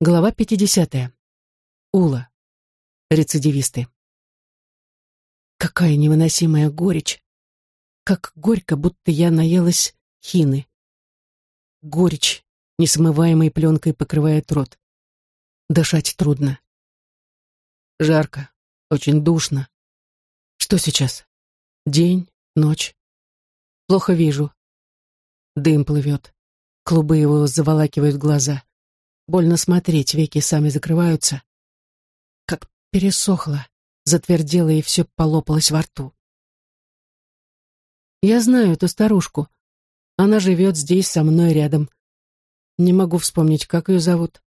Глава 50. Ула. Рецидивисты. Какая невыносимая горечь. Как горько, будто я наелась хины. Горечь несмываемой пленкой покрывает рот. Дышать трудно. Жарко, очень душно. Что сейчас? День, ночь. Плохо вижу. Дым плывет. Клубы его заволакивают глаза. Больно смотреть, веки сами закрываются. Как пересохло, затвердело и все полопалось во рту. Я знаю эту старушку. Она живет здесь, со мной рядом. Не могу вспомнить, как ее зовут.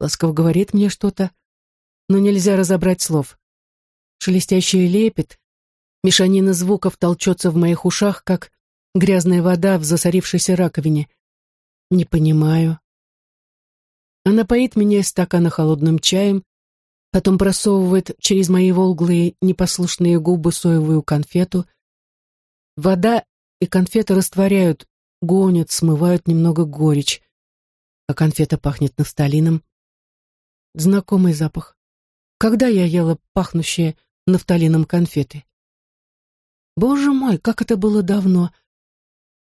Ласков говорит мне что-то, но нельзя разобрать слов. Шелестящий лепет, мешанина звуков толчется в моих ушах, как грязная вода в засорившейся раковине. Не понимаю, она поит меня из стакана холодным чаем, потом просовывает через мои волглые непослушные губы соевую конфету. Вода и конфета растворяют, гонят, смывают немного горечь, а конфета пахнет нафталином. Знакомый запах. Когда я ела пахнущие нафталином конфеты? Боже мой, как это было давно!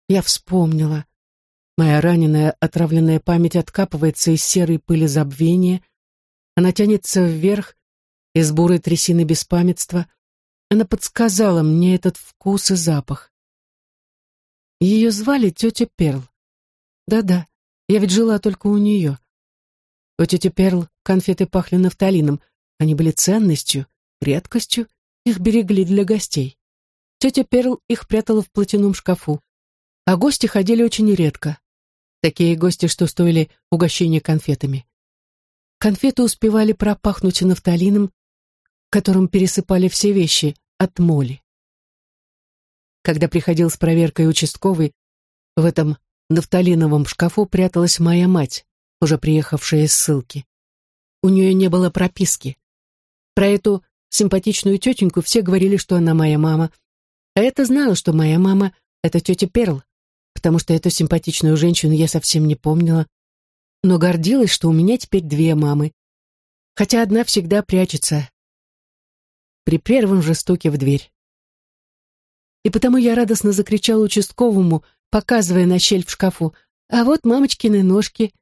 Я вспомнила. Моя раненая, отравленная память откапывается из серой пыли забвения. Она тянется вверх, из бурой трясины беспамятства. Она подсказала мне этот вкус и запах. Ее звали тетя Перл. Да-да, я ведь жила только у нее. У тети Перл конфеты пахли нафталином. Они были ценностью, редкостью, их берегли для гостей. Тетя Перл их прятала в платяном шкафу. А гости ходили очень редко. Такие гости, что стоили угощения конфетами. Конфеты успевали пропахнуть нафталином, которым пересыпали все вещи от моли. Когда приходил с проверкой участковый, в этом нафталиновом шкафу пряталась моя мать, уже приехавшая из ссылки. У нее не было прописки. Про эту симпатичную тетеньку все говорили, что она моя мама. А это знала, что моя мама — это тетя Перл, потому что эту симпатичную женщину я совсем не помнила, но гордилась, что у меня теперь две мамы, хотя одна всегда прячется при первом же стуке в дверь. И потому я радостно закричала участковому, показывая на щель в шкафу, «А вот мамочкины ножки!»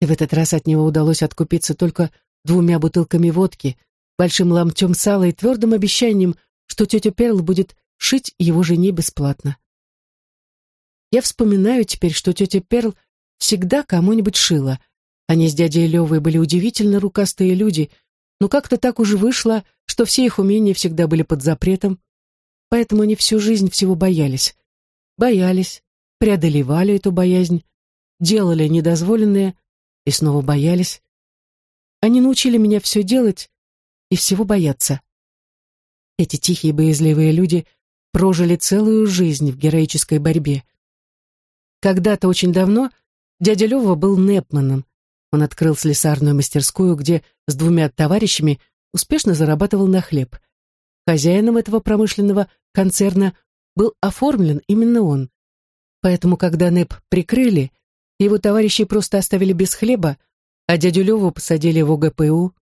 И в этот раз от него удалось откупиться только двумя бутылками водки, большим ломтем сала и твердым обещанием, что тетя Перл будет шить его жене бесплатно. Я вспоминаю теперь, что тетя Перл всегда кому-нибудь шила. Они с дядей Левой были удивительно рукастые люди, но как-то так уже вышло, что все их умения всегда были под запретом, поэтому они всю жизнь всего боялись. Боялись, преодолевали эту боязнь, делали недозволенное и снова боялись. Они научили меня все делать и всего бояться. Эти тихие боязливые люди прожили целую жизнь в героической борьбе. Когда-то очень давно дядя Лева был Непманом. Он открыл слесарную мастерскую, где с двумя товарищами успешно зарабатывал на хлеб. Хозяином этого промышленного концерна был оформлен именно он. Поэтому, когда НЭП прикрыли, его товарищи просто оставили без хлеба, а дядю Леву посадили в ОГПУ.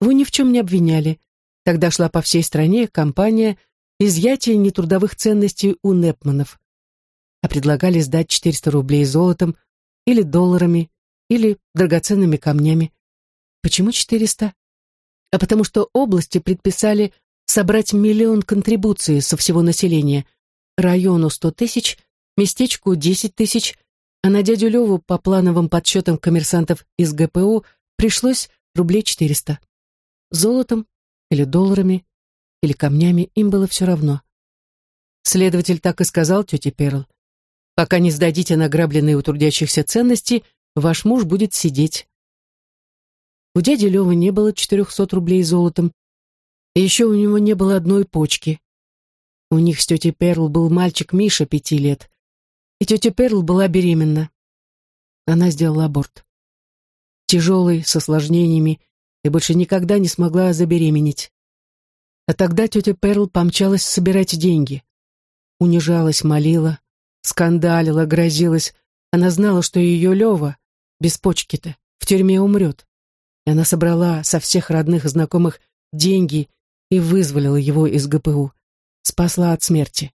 Его ни в чем не обвиняли. Тогда шла по всей стране кампания изъятия нетрудовых ценностей у Непманов а предлагали сдать 400 рублей золотом или долларами, или драгоценными камнями. Почему 400? А потому что области предписали собрать миллион контрибуций со всего населения, району 100 тысяч, местечку 10 тысяч, а на дядю Леву по плановым подсчетам коммерсантов из ГПУ пришлось рублей 400. Золотом или долларами, или камнями им было все равно. Следователь так и сказал тете Перл. Пока не сдадите награбленные у трудящихся ценности, ваш муж будет сидеть. У дяди Левы не было 400 рублей золотом, и еще у него не было одной почки. У них с тетей Перл был мальчик Миша пяти лет, и тетя Перл была беременна. Она сделала аборт. Тяжелый, с осложнениями, и больше никогда не смогла забеременеть. А тогда тетя Перл помчалась собирать деньги. Унижалась, молила, скандалила, грозилась. Она знала, что ее Лева, без почки-то, в тюрьме умрет. И она собрала со всех родных и знакомых деньги и вызволила его из ГПУ, спасла от смерти.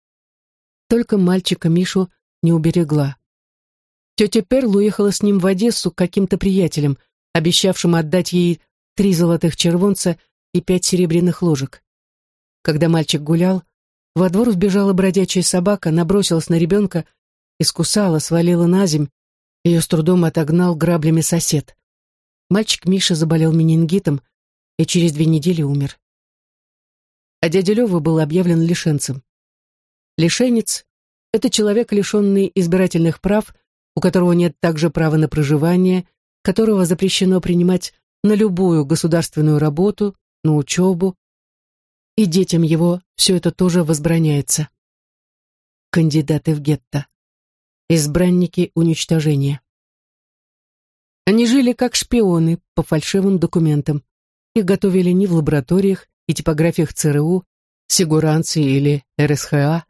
Только мальчика Мишу не уберегла. Тетя Перл уехала с ним в Одессу к каким-то приятелям, обещавшим отдать ей три золотых червонца и пять серебряных ложек. Когда мальчик гулял, во двор вбежала бродячая собака, набросилась на ребенка, искусала, свалила на земь, ее с трудом отогнал граблями сосед. Мальчик Миша заболел менингитом и через две недели умер. А дядя Лева был объявлен лишенцем. Лишенец — это человек, лишенный избирательных прав, у которого нет также права на проживание, которого запрещено принимать на любую государственную работу, на учебу, и детям его все это тоже возбраняется. Кандидаты в гетто. Избранники уничтожения. Они жили как шпионы по фальшивым документам. Их готовили не в лабораториях и типографиях ЦРУ, Сигуранции или РСХА.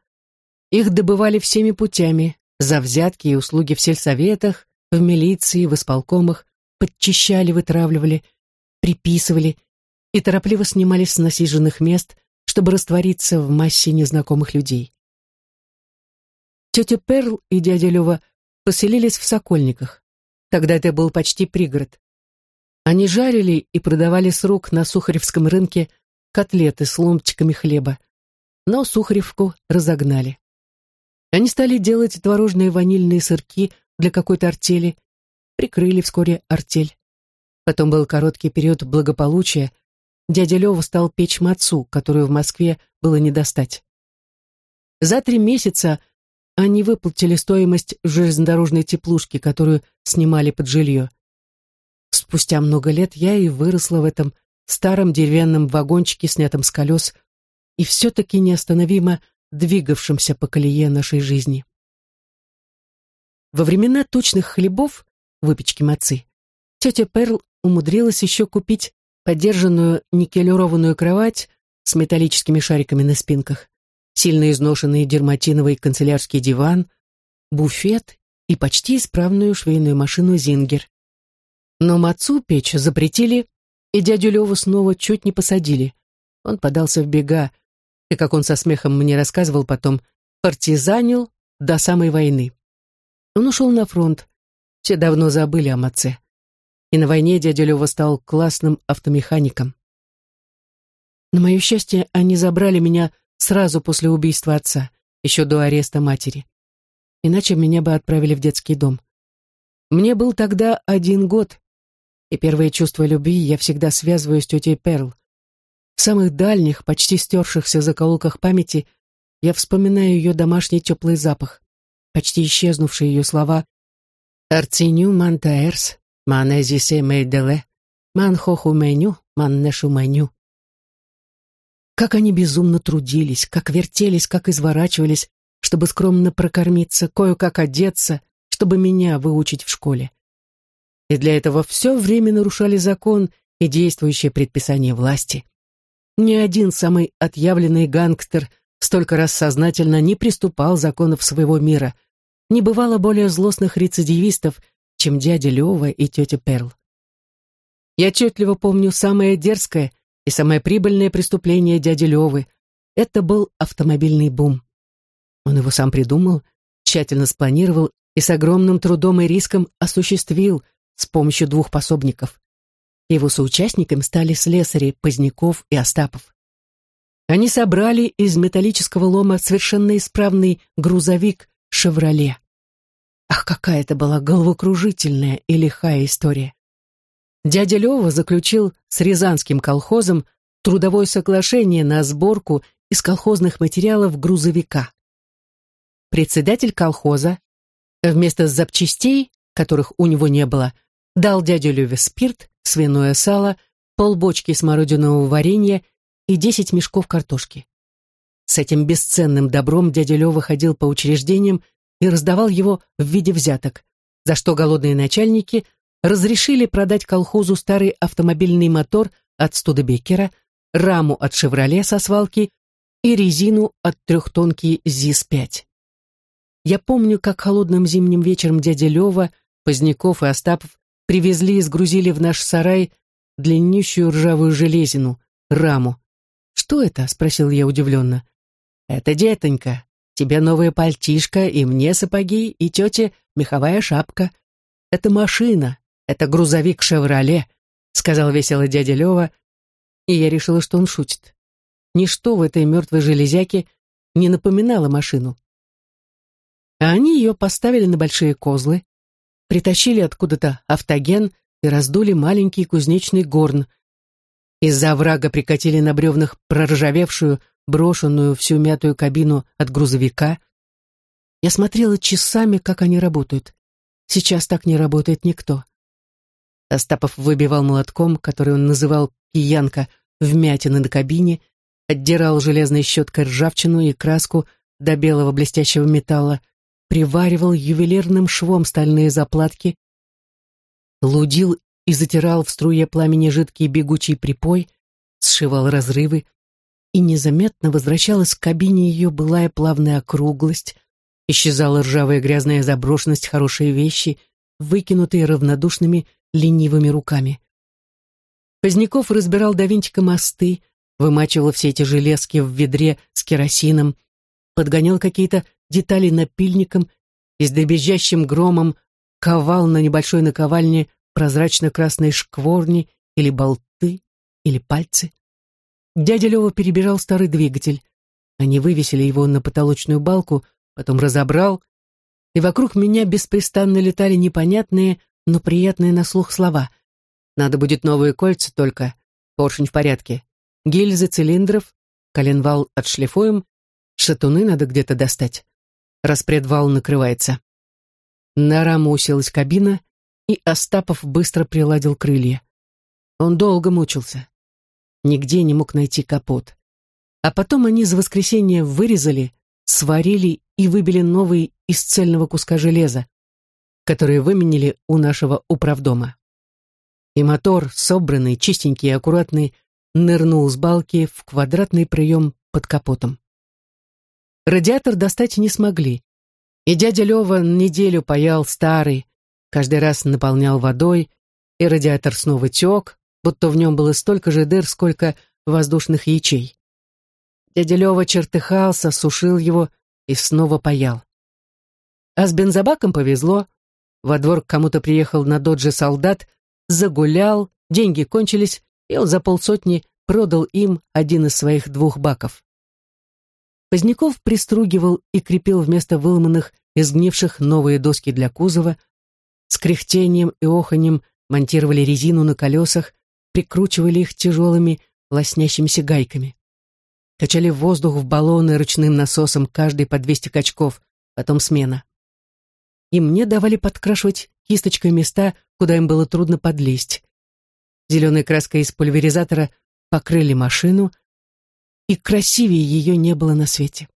Их добывали всеми путями, за взятки и услуги в сельсоветах, в милиции, в исполкомах, подчищали, вытравливали, приписывали и торопливо снимались с насиженных мест, чтобы раствориться в массе незнакомых людей. Тетя Перл и дядя Лева поселились в Сокольниках. Тогда это был почти пригород. Они жарили и продавали с рук на Сухаревском рынке котлеты с ломтиками хлеба. Но Сухаревку разогнали. Они стали делать творожные ванильные сырки для какой-то артели, прикрыли вскоре артель. Потом был короткий период благополучия. Дядя Лева стал печь мацу, которую в Москве было не достать. За три месяца они выплатили стоимость железнодорожной теплушки, которую снимали под жилье. Спустя много лет я и выросла в этом старом деревянном вагончике, снятом с колес, и все-таки неостановимо двигавшемся по колее нашей жизни. Во времена тучных хлебов, выпечки мацы, тетя Перл умудрилась еще купить подержанную никелированную кровать с металлическими шариками на спинках, сильно изношенный дерматиновый канцелярский диван, буфет и почти исправную швейную машину «Зингер». Но Мацу печь запретили, и дядю Леву снова чуть не посадили. Он подался в бега, и, как он со смехом мне рассказывал потом, партизанил до самой войны. Он ушел на фронт. Все давно забыли о Маце. И на войне дядя Лева стал классным автомехаником. На мое счастье, они забрали меня сразу после убийства отца, еще до ареста матери. Иначе меня бы отправили в детский дом. Мне был тогда один год, и первое чувство любви я всегда связываю с тетей Перл. В самых дальних, почти стершихся закоулках памяти я вспоминаю ее домашний теплый запах, почти исчезнувшие ее слова «Арциню мантаэрс, манезисе мейделе, манхоху меню, маннешу меню». Как они безумно трудились, как вертелись, как изворачивались, чтобы скромно прокормиться, кое-как одеться, чтобы меня выучить в школе. И для этого все время нарушали закон и действующее предписание власти. Ни один самый отъявленный гангстер столько раз сознательно не приступал законов своего мира. Не бывало более злостных рецидивистов, чем дядя Лева и тетя Перл. Я отчетливо помню самое дерзкое и самое прибыльное преступление дяди Левы. Это был автомобильный бум. Он его сам придумал, тщательно спланировал и с огромным трудом и риском осуществил с помощью двух пособников. Его соучастниками стали слесари Поздняков и Остапов. Они собрали из металлического лома совершенно исправный грузовик «Шевроле». Ах, какая это была головокружительная и лихая история. Дядя Лева заключил с Рязанским колхозом трудовое соглашение на сборку из колхозных материалов грузовика. Председатель колхоза вместо запчастей, которых у него не было, дал дяде Леве спирт, свиное сало, полбочки смородинового варенья и десять мешков картошки. С этим бесценным добром дядя Лева ходил по учреждениям и раздавал его в виде взяток, за что голодные начальники разрешили продать колхозу старый автомобильный мотор от Студебекера, раму от «Шевроле» со свалки и резину от трехтонки ЗИС-5. Я помню, как холодным зимним вечером дядя Лева, Поздняков и Остапов привезли и сгрузили в наш сарай длиннющую ржавую железину, раму. «Что это?» — спросил я удивленно. «Это детонька. Тебе новая пальтишка, и мне сапоги, и тете меховая шапка. Это машина, это грузовик «Шевроле», — сказал весело дядя Лева, и я решила, что он шутит. Ничто в этой мертвой железяке не напоминало машину. А они ее поставили на большие козлы, притащили откуда-то автоген и раздули маленький кузнечный горн. Из-за врага прикатили на бревнах проржавевшую, брошенную всю мятую кабину от грузовика. Я смотрела часами, как они работают. Сейчас так не работает никто. Остапов выбивал молотком, который он называл «пьянка», вмятины на кабине, отдирал железной щеткой ржавчину и краску до белого блестящего металла, приваривал ювелирным швом стальные заплатки, лудил и затирал в струе пламени жидкий бегучий припой, сшивал разрывы, и незаметно возвращалась к кабине ее былая плавная округлость, исчезала ржавая грязная заброшенность хорошие вещи, выкинутые равнодушными ленивыми руками. Поздняков разбирал до винтика мосты, вымачивал все эти железки в ведре с керосином, подгонял какие-то детали напильником и с дребезжащим громом ковал на небольшой наковальне прозрачно-красные шкворни или болты, или пальцы. Дядя Лева перебирал старый двигатель. Они вывесили его на потолочную балку, потом разобрал, и вокруг меня беспрестанно летали непонятные, но приятные на слух слова. Надо будет новые кольца только, поршень в порядке, гильзы цилиндров, коленвал отшлифуем, шатуны надо где-то достать. Распредвал накрывается. На раму уселась кабина, и Остапов быстро приладил крылья. Он долго мучился. Нигде не мог найти капот. А потом они за воскресенье вырезали, сварили и выбили новый из цельного куска железа, который выменили у нашего управдома. И мотор, собранный, чистенький и аккуратный, нырнул с балки в квадратный прием под капотом. Радиатор достать не смогли, и дядя Лева неделю паял старый, каждый раз наполнял водой, и радиатор снова тек, будто в нем было столько же дыр, сколько воздушных ячей. Дядя Лева чертыхался, сушил его и снова паял. А с бензобаком повезло. Во двор к кому-то приехал на додже солдат, загулял, деньги кончились, и он за полсотни продал им один из своих двух баков. Поздняков пристругивал и крепил вместо выломанных и сгнивших новые доски для кузова, с кряхтением и оханьем монтировали резину на колесах, прикручивали их тяжелыми, лоснящимися гайками. Качали воздух в баллоны ручным насосом, каждый по 200 качков, потом смена. И мне давали подкрашивать кисточкой места, куда им было трудно подлезть. Зеленой краской из пульверизатора покрыли машину, и красивее ее не было на свете.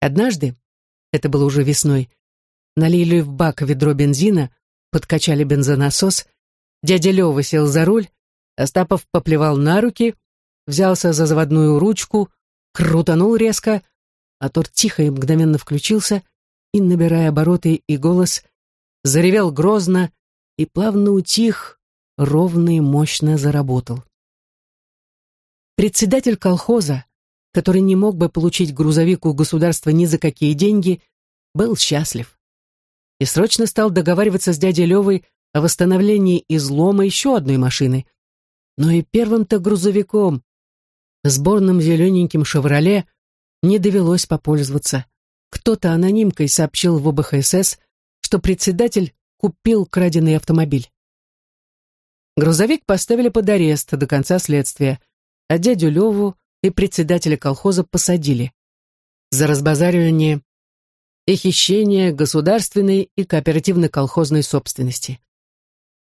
Однажды, это было уже весной, налили в бак ведро бензина, подкачали бензонасос, дядя Лева сел за руль, Остапов поплевал на руки, взялся за заводную ручку, крутанул резко, а тот тихо и мгновенно включился и, набирая обороты и голос, заревел грозно и плавно утих, ровно и мощно заработал. Председатель колхоза, который не мог бы получить грузовик у государства ни за какие деньги, был счастлив. И срочно стал договариваться с дядей Левой о восстановлении излома еще одной машины, но и первым-то грузовиком, сборным зелененьким «Шевроле», не довелось попользоваться. Кто-то анонимкой сообщил в ОБХСС, что председатель купил краденый автомобиль. Грузовик поставили под арест до конца следствия, а дядю Леву и председателя колхоза посадили за разбазаривание и хищение государственной и кооперативно-колхозной собственности.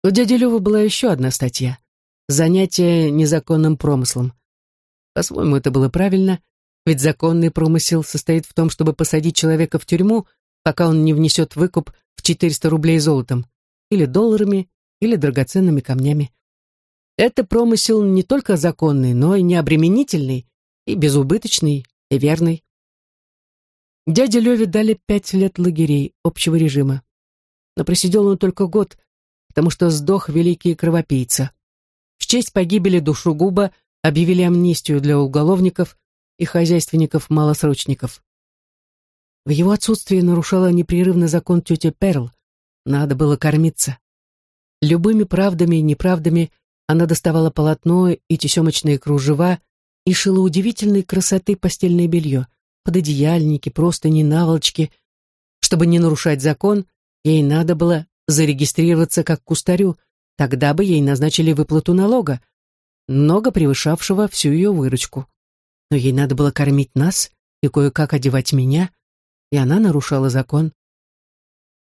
У дяди Левы была еще одна статья занятие незаконным промыслом. По-своему, это было правильно, ведь законный промысел состоит в том, чтобы посадить человека в тюрьму, пока он не внесет выкуп в 400 рублей золотом, или долларами, или драгоценными камнями. Это промысел не только законный, но и необременительный, и безубыточный, и верный. Дяде Леве дали пять лет лагерей общего режима. Но просидел он только год, потому что сдох великий кровопийца. Честь погибели душегуба объявили амнистию для уголовников и хозяйственников-малосрочников. В его отсутствие нарушала непрерывно закон тетя Перл. Надо было кормиться. Любыми правдами и неправдами она доставала полотно и тесемочные кружева и шила удивительной красоты постельное белье, пододеяльники, простыни, наволочки. Чтобы не нарушать закон, ей надо было зарегистрироваться как кустарю, тогда бы ей назначили выплату налога, много превышавшего всю ее выручку. Но ей надо было кормить нас и кое-как одевать меня — и она нарушала закон.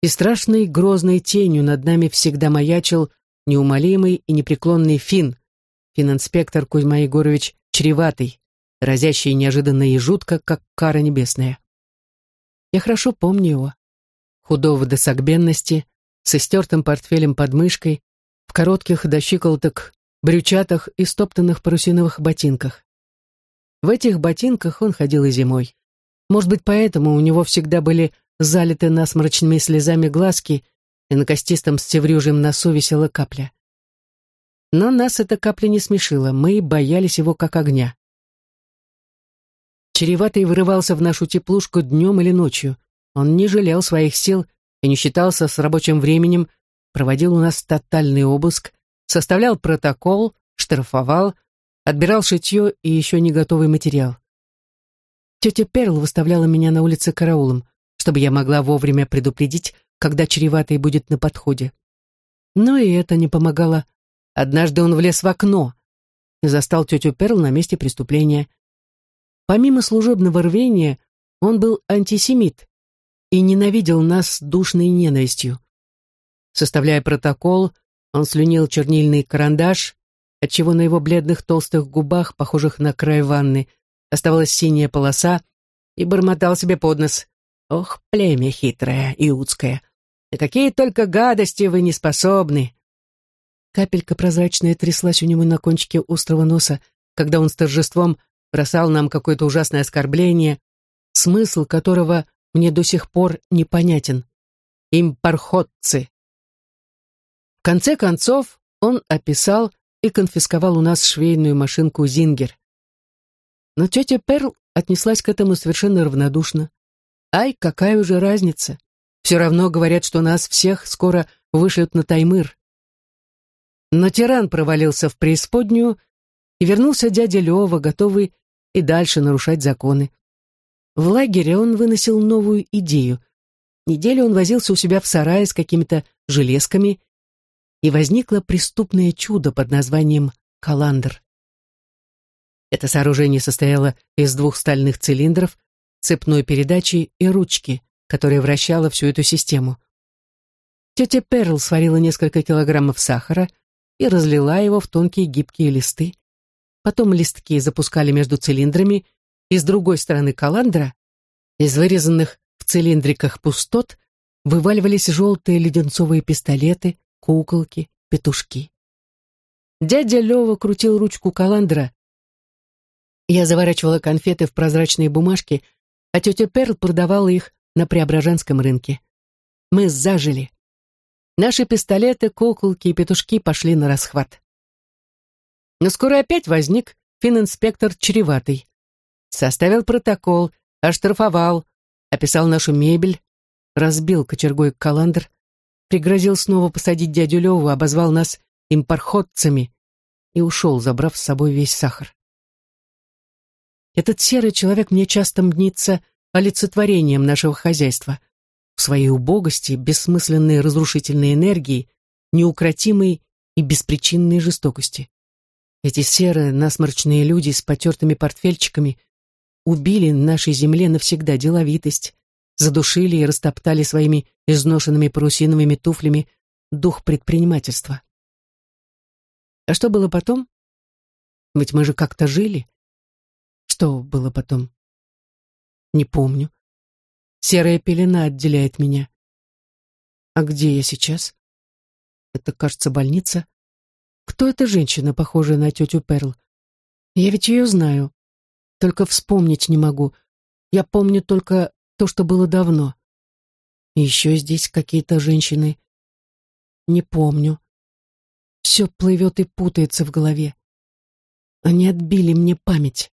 И страшной грозной тенью над нами всегда маячил неумолимый и непреклонный фин, фининспектор Кузьма Егорович Чреватый, разящий неожиданно и жутко, как кара небесная. Я хорошо помню его. Худого до согбенности, с истертым портфелем под мышкой, в коротких до щиколоток брючатах и стоптанных парусиновых ботинках. В этих ботинках он ходил и зимой. Может быть, поэтому у него всегда были залиты насморочными слезами глазки, и на костистом стеврюжем носу висела капля. Но нас эта капля не смешила, мы боялись его как огня. Череватый вырывался в нашу теплушку днем или ночью. Он не жалел своих сил и не считался с рабочим временем, проводил у нас тотальный обыск, составлял протокол, штрафовал, отбирал шитье и еще не готовый материал. Тетя Перл выставляла меня на улице караулом, чтобы я могла вовремя предупредить, когда чреватый будет на подходе. Но и это не помогало. Однажды он влез в окно и застал тетю Перл на месте преступления. Помимо служебного рвения, он был антисемит и ненавидел нас душной ненавистью. Составляя протокол, он слюнил чернильный карандаш, отчего на его бледных толстых губах, похожих на край ванны, оставалась синяя полоса, и бормотал себе под нос. «Ох, племя хитрое, иудское! И какие только гадости вы не способны!» Капелька прозрачная тряслась у него на кончике острого носа, когда он с торжеством бросал нам какое-то ужасное оскорбление, смысл которого мне до сих пор непонятен. Импарходцы. Конце концов, он описал и конфисковал у нас швейную машинку «Зингер». Но тетя Перл отнеслась к этому совершенно равнодушно. Ай, какая уже разница? Все равно говорят, что нас всех скоро вышлют на Таймыр. Но тиран провалился в преисподнюю, и вернулся дядя Лева, готовый и дальше нарушать законы. В лагере он выносил новую идею. Неделю он возился у себя в сарае с какими-то железками, и возникло преступное чудо под названием «Каландр». Это сооружение состояло из двух стальных цилиндров, цепной передачи и ручки, которая вращала всю эту систему. Тетя Перл сварила несколько килограммов сахара и разлила его в тонкие гибкие листы. Потом листки запускали между цилиндрами, и с другой стороны каландра, из вырезанных в цилиндриках пустот, вываливались желтые леденцовые пистолеты, куколки, петушки. Дядя Лева крутил ручку каландра, я заворачивала конфеты в прозрачные бумажки, а тетя Перл продавала их на Преображенском рынке. Мы зажили. Наши пистолеты, куколки и петушки пошли на расхват. Но скоро опять возник фининспектор Чреватый. Составил протокол, оштрафовал, описал нашу мебель, разбил кочергой каландр, пригрозил снова посадить дядю Леву, обозвал нас импорходцами и ушел, забрав с собой весь сахар. Этот серый человек мне часто мнится олицетворением нашего хозяйства. В своей убогости, бессмысленной разрушительной энергии, неукротимой и беспричинной жестокости. Эти серые, насморчные люди с потертыми портфельчиками убили нашей земле навсегда деловитость, задушили и растоптали своими изношенными парусиновыми туфлями дух предпринимательства. А что было потом? Ведь мы же как-то жили. Что было потом? Не помню. Серая пелена отделяет меня. А где я сейчас? Это, кажется, больница. Кто эта женщина, похожая на тетю Перл? Я ведь ее знаю. Только вспомнить не могу. Я помню только то, что было давно. Еще здесь какие-то женщины. Не помню. Все плывет и путается в голове. Они отбили мне память.